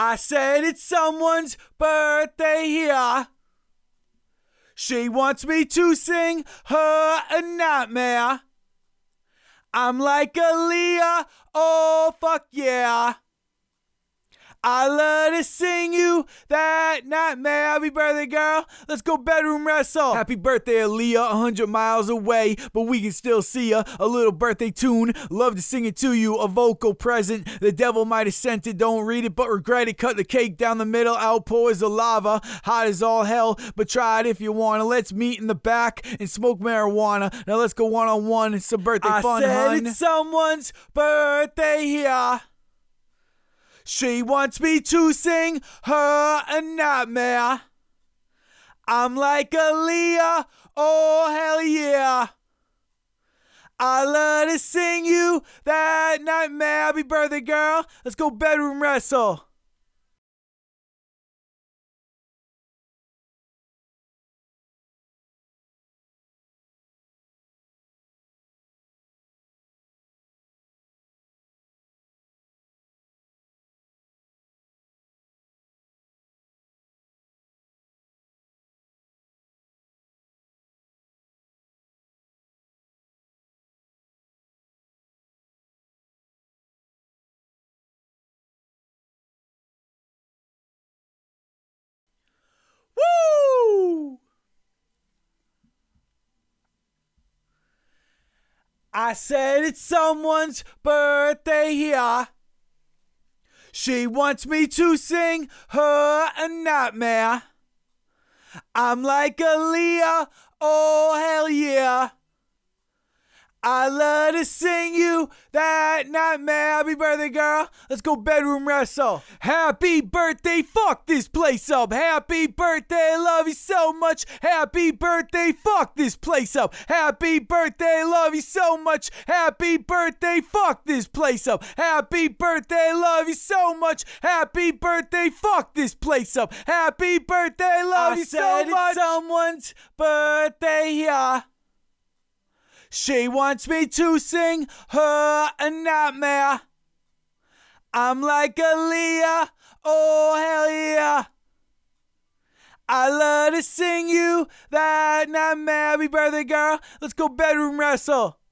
I said it's someone's birthday here. She wants me to sing her a nightmare. I'm like Aaliyah, oh fuck yeah. I love to sing you that nightmare. Happy birthday, girl. Let's go bedroom wrestle. Happy birthday, Aaliyah, 100 miles away, but we can still see ya. A little birthday tune. Love to sing it to you. A vocal present. The devil might have sent it. Don't read it, but regret it. Cut the cake down the middle. Outpours the lava. Hot as all hell, but try it if you wanna. Let's meet in the back and smoke marijuana. Now let's go one on one. It's some birthday I fun, said hun. it's someone's birthday here. She wants me to sing her a nightmare. I'm like Aaliyah, oh hell yeah. I love to sing you that nightmare. Happy birthday, girl. Let's go bedroom wrestle. I said it's someone's birthday here. She wants me to sing her a nightmare. I'm like Aaliyah, oh hell yeah. I love to sing you that nightmare. Happy birthday, girl. Let's go bedroom wrestle. Happy birthday. Fuck this place up. Happy birthday. Love you so much. Happy birthday. Fuck this place up. Happy birthday. Love you so much. Happy birthday. Fuck this place up. Happy birthday. Love you so much. Happy birthday. Fuck this place up. Happy birthday. Love I you said so it's much. Someone's birthday here. She wants me to sing her a nightmare. I'm like Aaliyah, oh hell yeah. I love to sing you that nightmare. Happy birthday, girl. Let's go bedroom wrestle.